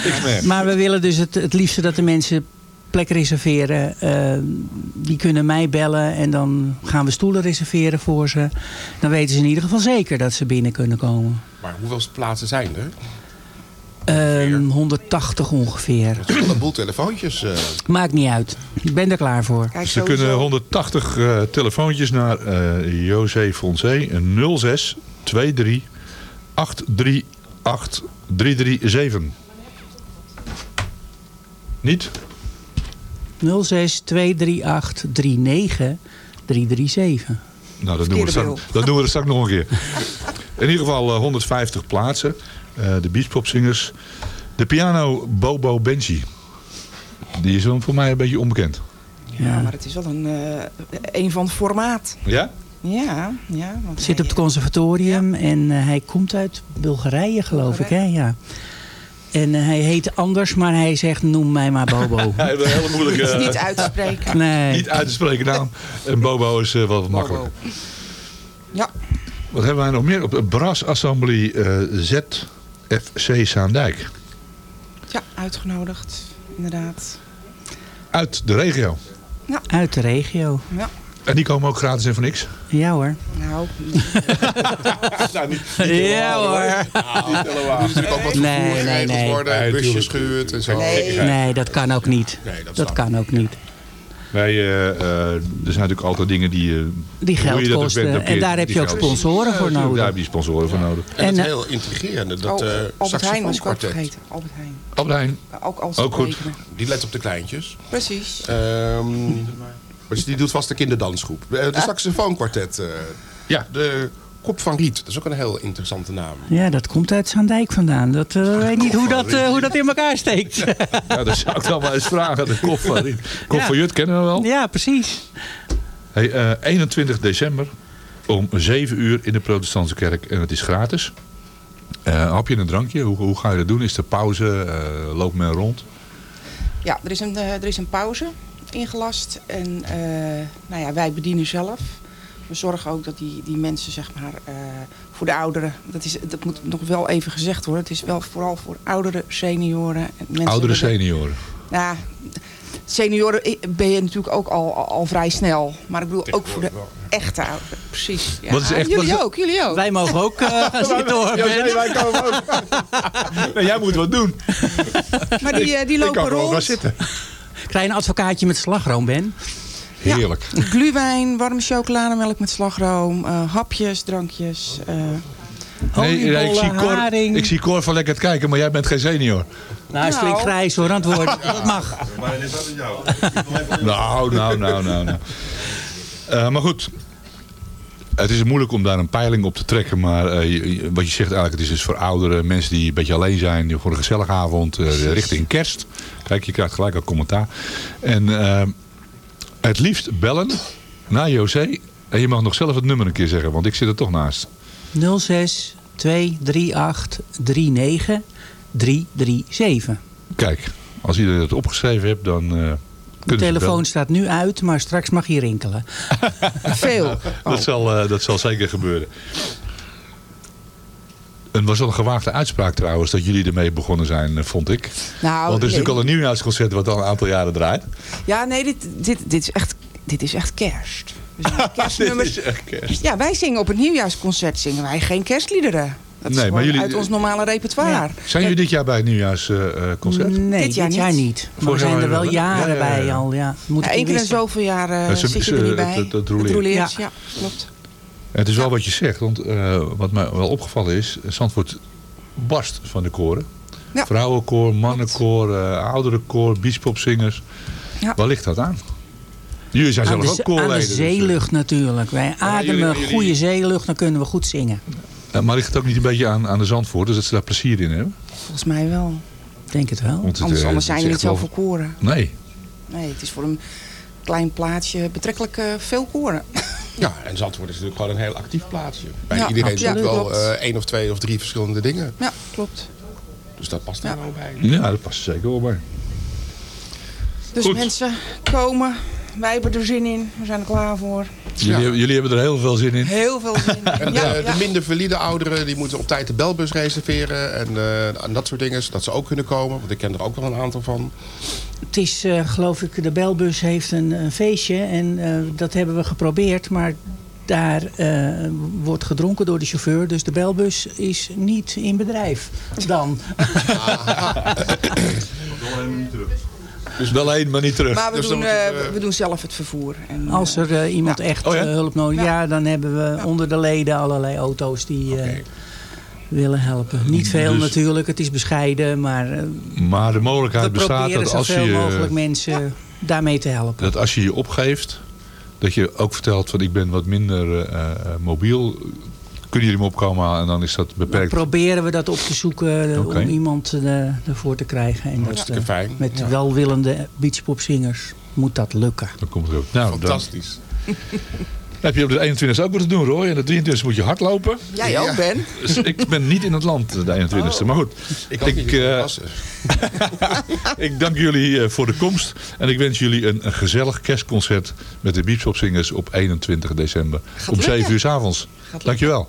Maar we willen dus het, het liefste dat de mensen plek reserveren. Eh, die kunnen mij bellen en dan gaan we stoelen reserveren voor ze. Dan weten ze in ieder geval zeker dat ze binnen kunnen komen. Maar hoeveel plaatsen zijn er? Ehm 180 ongeveer. Dat is wel een boel telefoontjes. eh. Maakt niet uit. Ik ben er klaar voor. Ze kunnen 180 eh, telefoontjes naar eh José Fonse 06 23 838 337. Niet? 06 238 39 337. Nou, dat doen, we straks, dat doen we er straks nog een keer. In ieder geval eh, 150 plaatsen. Eh, de beachpopzingers. De piano Bobo Benji. Die is wel voor mij een beetje onbekend. Ja, maar het is wel een, eh, een van het formaat. Ja? Ja, ja. Want Zit op het conservatorium en eh, hij komt uit Bulgarije, geloof ik. Hè? Ja. En eh, hij heet anders, maar hij zegt noem mij maar Bobo. (laughs) Hij heeft een hele moeilijke... Het is niet uit te spreken. Nee. Niet uit te spreken naam. En Bobo is eh, wel wat makkelijker. Ja. Wat hebben wij nog meer? Op de Brass Assembly eh, Z FC Zaandijk. Ja, uitgenodigd. Inderdaad. Uit de regio. Uit de regio. Ja. En die komen ook gratis en voor niks? Ja hoor. Nou, (laughs) Nou, niet, Ja hoor. Er moet (laughs) natuurlijk ook wat Nee, nee, nee. worden. Nee, busjes gehuurd en zo. Nee, dat kan ook niet. Nee, dat kan ook niet. Nee, eh, eh, er zijn natuurlijk altijd dingen die... eh, Die geld je kosten. bent, En daar heb je ook sponsoren voor Ja, Daar nodig. heb je sponsoren voor nodig. En het is heel intrigerende. Dat oh, eh Albert Heijn was ik ook saxofoonkwartet, vergeten. Albert Heijn. Albert Heijn. Ook als Ook goed. Die let op de kleintjes. Precies. Ehm, dus die doet vast de kinderdansgroep. Eh, De saxofoonkwartet. eh, Ja. De Kop van Riet. Dat is ook een heel interessante naam. Ja, dat komt uit Zaandijk vandaan. Dat eh, weet niet hoe dat, eh, hoe dat in elkaar steekt. Ja, dat zou ik dan wel eens vragen. De kop van, Riet. kop Ja. van Jut kennen we wel. Ja, precies. Hey, eh, 21 december om 7 uur in de protestantse kerk. En het is gratis. Eh hap je een drankje? Hoe, hoe ga je dat doen? Is er pauze? Eh, loopt men rond? Ja, er is een, er is een pauze ingelast. En eh, nou ja, wij bedienen zelf. We zorgen ook dat die, die mensen, zeg maar, eh, voor de ouderen... Dat, is, dat moet nog wel even gezegd worden. Het is wel vooral voor ouderen, senioren. En mensen Oudere senioren. Ja, senioren ben je natuurlijk ook al, al, al vrij snel. Maar ik bedoel ook voor de echte ouderen. Precies. Ja. Wat is echt- jullie wat is- ook, jullie ook. Wij mogen ook eh, (laughs) gaan zitten hoor. Ja, nee, wij komen ook. (laughs) Nee, jij moet wat doen. Maar die, die Ik lopen kan gewoon gaan rond. Zitten. Krijg je een advocaatje met slagroom, Ben? Heerlijk. Gluwijn, warme chocolademelk met slagroom, eh, hapjes, drankjes. eh, Nee, nee, ik, zie Cor, haring. ik zie Cor van lekker het kijken, maar jij bent geen senior. Nou, hij klinkt grijs hoor, antwoord. (laughs) Dat mag. Nou, nou, nou, nou. nou. Eh, maar goed. Het is moeilijk om daar een peiling op te trekken. Maar eh, wat je zegt eigenlijk, het is dus voor ouderen, mensen die een beetje alleen zijn. Voor een gezellige avond, eh, richting kerst. Kijk, je krijgt gelijk al commentaar. En eh, het liefst bellen naar José. En je mag nog zelf het nummer een keer zeggen, want ik zit er toch naast. 06 238 39 337. Kijk, als iedereen het opgeschreven hebt, dan eh De telefoon staat nu uit, maar straks mag je rinkelen. (laughs) Veel. Dat, zal, eh, dat zal zeker gebeuren. Het was wel een gewaagde uitspraak trouwens dat jullie ermee begonnen zijn, eh, vond ik. Nou, Want er is nee. natuurlijk al een nieuwjaarsconcert wat al een aantal jaren draait. Ja, nee, dit, dit, dit, is, echt, dit is echt kerst. (laughs) Kerstnummers. Dit is echt kerst. Ja, wij zingen op het nieuwjaarsconcert zingen wij geen kerstliederen. Dat is Nee, maar gewoon jullie- uit ons normale repertoire. Zijn jullie dit jaar bij het nieuwjaarsconcert? Nee, Dit jaar dit jaar niet. Maar we zijn er wel jaren Ja, ja, ja. bij al. Ja. Moet Ja, keer in wisselen. zoveel jaar eh, zit je er niet het- bij. het- het roleert. ja. Ja. klopt. Het is wel wat je zegt, want eh, wat mij wel opgevallen is, Zandvoort barst van de koren. Ja. Vrouwenkoor, mannenkoor, eh ouderenkoor, beachpopzingers. Ja. Waar ligt dat aan? Jullie zijn Aan zelf de, ook koorleden. aan de dus, eh, zeelucht natuurlijk. Wij ademen jullie- jullie- goede zeelucht, dan kunnen we goed zingen. Eh, maar ligt het ook niet een beetje aan, aan de Zandvoorters, dat ze daar plezier in hebben? Volgens mij wel. Denk het wel. Want het, Anders, eh, anders zijn er niet zoveel koren. Nee. Nee, het is voor een klein plaatsje betrekkelijk eh, veel koren. Ja, en Zandvoort is natuurlijk gewoon een heel actief plaatsje. Bij Ja, iedereen absoluut. doet wel eh, één of twee of drie verschillende dingen. Ja, klopt. Dus dat past er wel bij. Ja, dat past er zeker wel bij. Dus Goed. mensen komen, wij hebben er zin in, we zijn er klaar voor. Jullie, jullie hebben er heel veel zin in. Heel veel zin in. En (laughs) Ja, de, ja. de minder valide ouderen die moeten op tijd de belbus reserveren. En, eh, en dat soort dingen, zodat ze ook kunnen komen. Want ik ken er ook wel een aantal van. Het is, eh, geloof ik, de belbus heeft een, een feestje. En eh, dat hebben we geprobeerd. Maar daar eh, wordt gedronken door de chauffeur. Dus de belbus is niet in bedrijf dan. (laughs) Dus wel één, maar niet terug. Maar we, Dus dan doen, eh, we- we doen zelf het vervoer. En, eh, Als er eh, iemand echt Oh ja? eh, hulp nodig heeft, ja. dan hebben we onder de leden allerlei auto's die eh, willen helpen. Niet veel Dus- natuurlijk, het is bescheiden. Maar eh, Maar de mogelijkheid bestaat dat als, zoveel je, mogelijk mensen daarmee te helpen. dat als je je opgeeft, dat je ook vertelt van ik ben wat minder eh, eh, mobiel. Kunnen jullie me opkomen en dan is dat Dan beperkt. proberen we dat op te zoeken eh, om iemand eh, ervoor te krijgen. En dat, Hartstikke eh, fijn. met Ja. welwillende beachpopzingers moet dat lukken. Dan komt het ook. Nou, dan Fantastisch. (laughs) heb je op de 21 ook wat te doen, Roy. En de 23 moet je hardlopen. Jij ook, Ben? Dus ik ben niet in het land, de 21ste. Maar goed, Ik eh, passen. (laughs) ik dank jullie voor de komst. En ik wens jullie een, een gezellig kerstconcert met de Beachpopzingers op 21 december. om lukken. 7 uur s avonds. Dankjewel.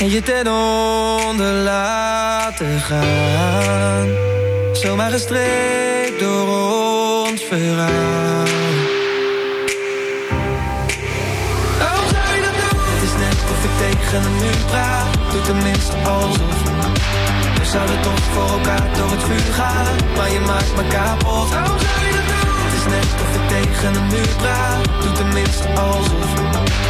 En je ten onder laten gaan. Zomaar gestreept door ons verhaal. Zou je dat doen? Het is net of ik tegen een muur praat. Doe tenminste alsof. We zouden toch voor elkaar door het vuur gaan. Maar je maakt me kapot. Waarom zou je dat doen? Het is net of ik tegen een muur praat. Doe tenminste alsof.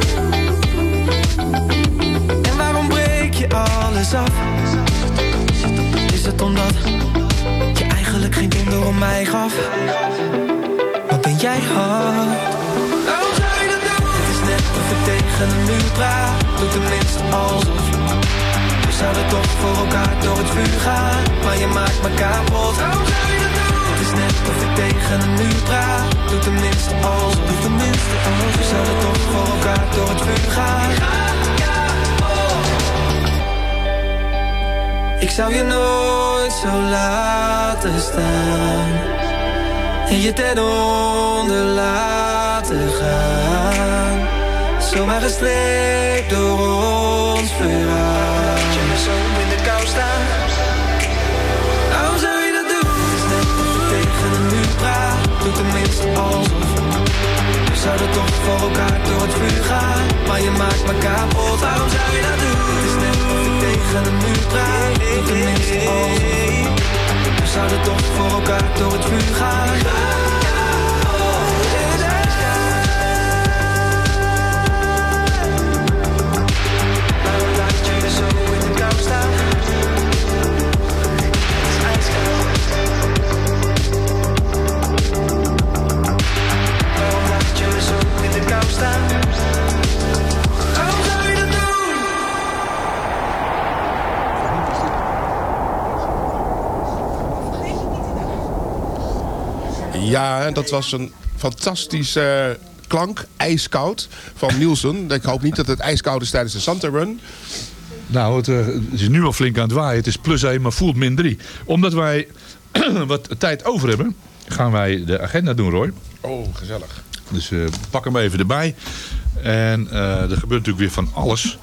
Af? Is het omdat je eigenlijk geen donder om mij gaf? Wat ben jij hard? Zou doen? Het is net of ik tegen een muur praat. Doe tenminste alsof. We zouden toch voor elkaar door het vuur gaan. Maar je maakt me kapot. Zou doen? Het is net of ik tegen een muur praat. Doe tenminste alsof. Doe tenminste alsof. We zouden toch voor elkaar door het vuur gaan. Ik zou je nooit zo laten staan En je ten onder laten gaan. Zomaar gestreept door ons verhaal. Laat je me zo in de kou staan Waarom zou je dat doen? Het is net of ik tegen een muur praat Doe tenminste alsof. We zouden toch voor elkaar door het vuur gaan Maar je maakt me kapot. Waarom zou je dat doen? Tegen een muur praat tenminste alsof We zouden toch voor elkaar door het vuur gaan Ja, dat was een fantastische klank, ijskoud, van Nielsen. (laughs) Ik hoop niet dat het ijskoud is tijdens de Santa Run. Nou, het, eh, het is nu al flink aan het waaien. Het is plus 1, maar voelt min 3. Omdat wij (clears throat) wat tijd over hebben, gaan wij de agenda doen, Roy. Oh, gezellig. Dus eh, pak hem even erbij. En eh, er gebeurt natuurlijk weer van alles.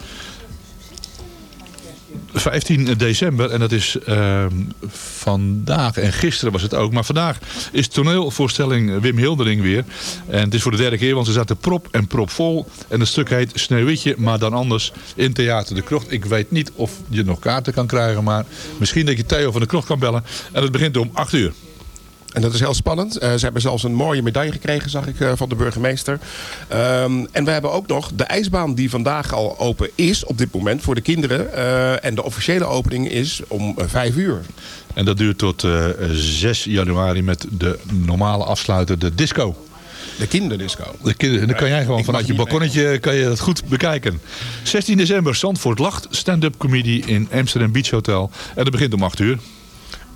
15 december, en dat is ehm, vandaag en gisteren was het ook. Maar vandaag is toneelvoorstelling Wim Hildering weer. En het is voor de derde keer, want ze zaten prop en prop vol. En het stuk heet Sneeuwwitje, maar dan anders in Theater de Krocht. Ik weet niet of je nog kaarten kan krijgen, maar misschien dat je Theo van de Krocht kan bellen. En het begint om 8 uur. En dat is heel spannend. Eh, ze hebben zelfs een mooie medaille gekregen, zag ik, eh, van de burgemeester. Ehm, en we hebben ook nog de ijsbaan die vandaag al open is op dit moment voor de kinderen. Eh, en de officiële opening is om vijf uur. En dat duurt tot eh, 6 januari met de normale afsluiter, de disco. De kinderdisco. De kinder, en dan kan jij gewoon Ik vanuit je balkonnetje kan je dat goed bekijken. 16 december, Zandvoort Lacht, stand-up comedy in Amsterdam Beach Hotel. En dat begint om 8 uur.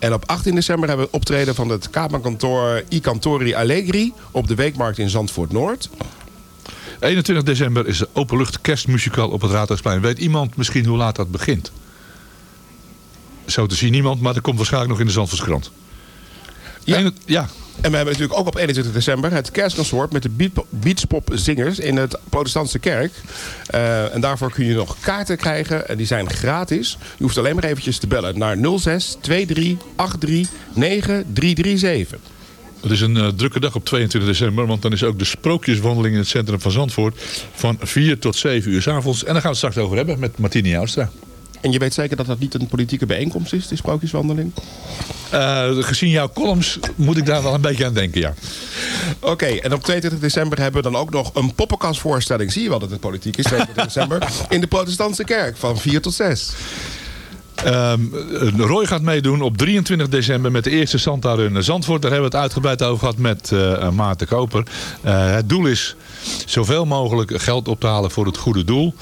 En op 18 december hebben we het optreden van het Kamerkantoor I Cantori Allegri op de Weekmarkt in Zandvoort Noord. 21 december is de openlucht kerstmusical op het Raadhuisplein. Weet iemand misschien hoe laat dat begint? Zo te zien niemand, maar dat komt waarschijnlijk nog in de Zandvoortskrant. Ja. Ja. En we hebben natuurlijk ook op 21 december het kerstconsort met de beat- beachpopzingers in het protestantse kerk. Eh, en daarvoor kun je nog kaarten krijgen en die zijn gratis. Je hoeft alleen maar eventjes te bellen naar 06 23 83 9337. Het is een eh, drukke dag op 22 december, want dan is ook de sprookjeswandeling in het centrum van Zandvoort van 4 tot 7 uur s avonds. En daar gaan we het straks over hebben met Martini Joustra. En je weet zeker dat dat niet een politieke bijeenkomst is, die sprookjeswandeling? Eh, gezien jouw columns moet ik daar wel een beetje aan denken, ja. Oké, en op 22 december hebben we dan ook nog een poppenkastvoorstelling. Zie je wel dat het politiek is, 22 (laughs) december. In de protestantse kerk van 4 tot 6. Ehm, Roy gaat meedoen op 23 december met de eerste Santa Run Zandvoort. Daar hebben we het uitgebreid over gehad met eh, Maarten Koper. Eh, het doel is zoveel mogelijk geld op te halen voor het goede doel.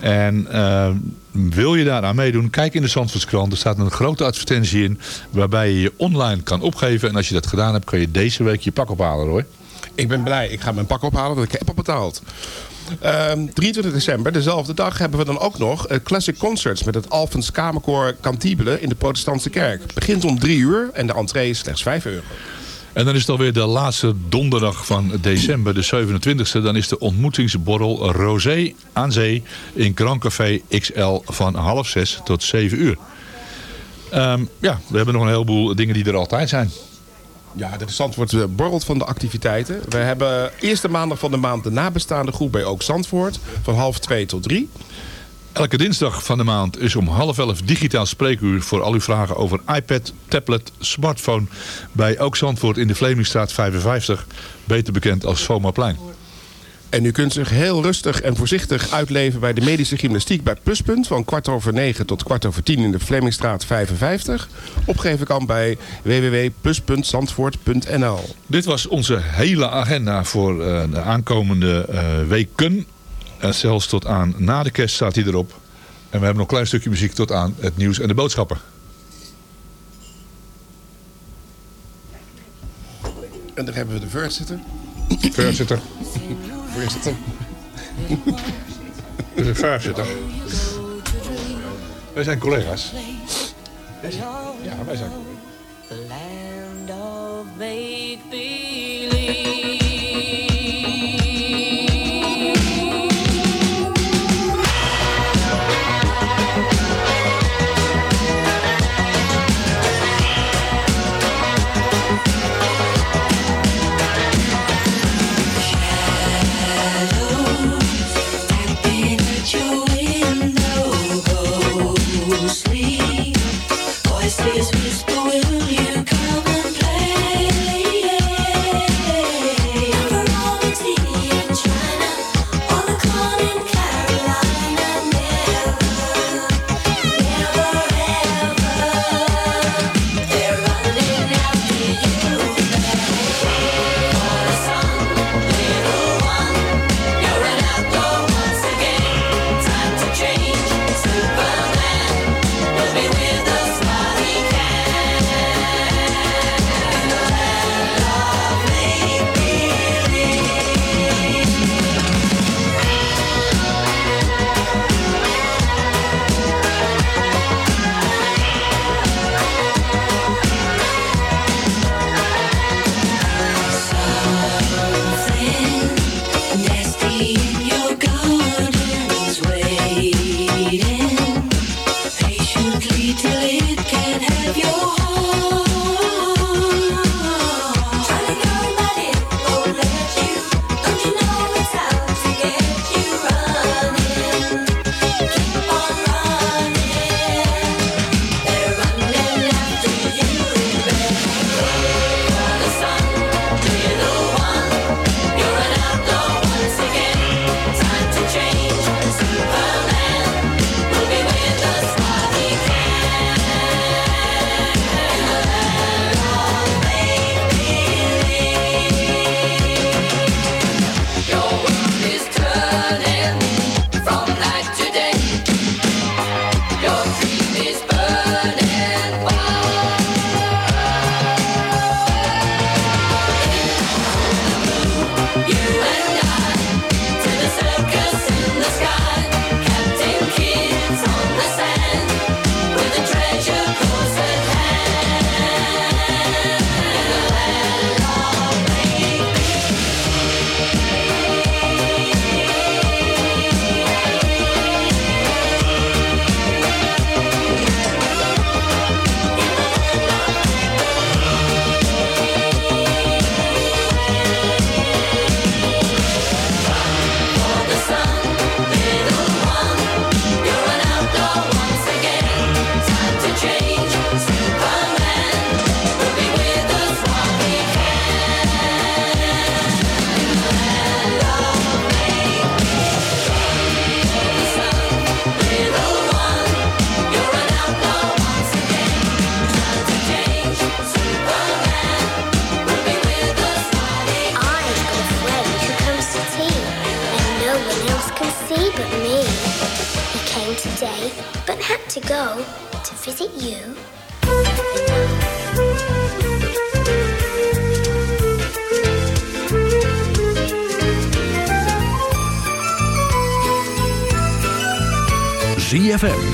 En eh, wil je daaraan meedoen, kijk in de Zandvoortskrant. Er staat een grote advertentie in waarbij je je online kan opgeven. En als je dat gedaan hebt, kan je deze week je pak ophalen, Roy. Ik ben blij. Ik ga mijn pak ophalen, want ik heb al betaald. Ehm, 23 december, dezelfde dag, hebben we dan ook nog eh, Classic Concerts met het Alphens Kamerkoor Cantibele in de Protestantse Kerk. Begint om 3 uur en de entree is slechts 5 euro. En dan is het alweer de laatste donderdag van december, de 27e. Dan is de ontmoetingsborrel Rosé aan Zee in Grand Café XL van half zes tot 7 uur. Ehm, ja, we hebben nog een heleboel dingen die er altijd zijn. Ja, de Zandvoort eh, borrelt van de activiteiten. We hebben eerste maandag van de maand de nabestaande groep bij Ook Zandvoort. Van half 2 tot 3. Elke dinsdag van de maand is om half elf digitaal spreekuur voor al uw vragen over iPad, tablet, smartphone bij Ook Zandvoort in de Vlemingstraat 55, beter bekend als Vomaplein. En u kunt zich heel rustig en voorzichtig uitleven bij de medische gymnastiek bij Pluspunt. Van kwart over negen tot kwart over tien in de Vlemingstraat 55. Opgeven kan bij www.plus.zandvoort.nl. Dit was onze hele agenda voor eh, de aankomende eh, weken. En zelfs tot aan na de kerst staat hij erop. En we hebben nog een klein stukje muziek tot aan het nieuws en de boodschappen. En daar hebben we de voorzitter. Voorzitter. (laughs) Voorzitter. (laughs) De voorzitter. Wij zijn collega's. Ja, wij zijn Land of make Voices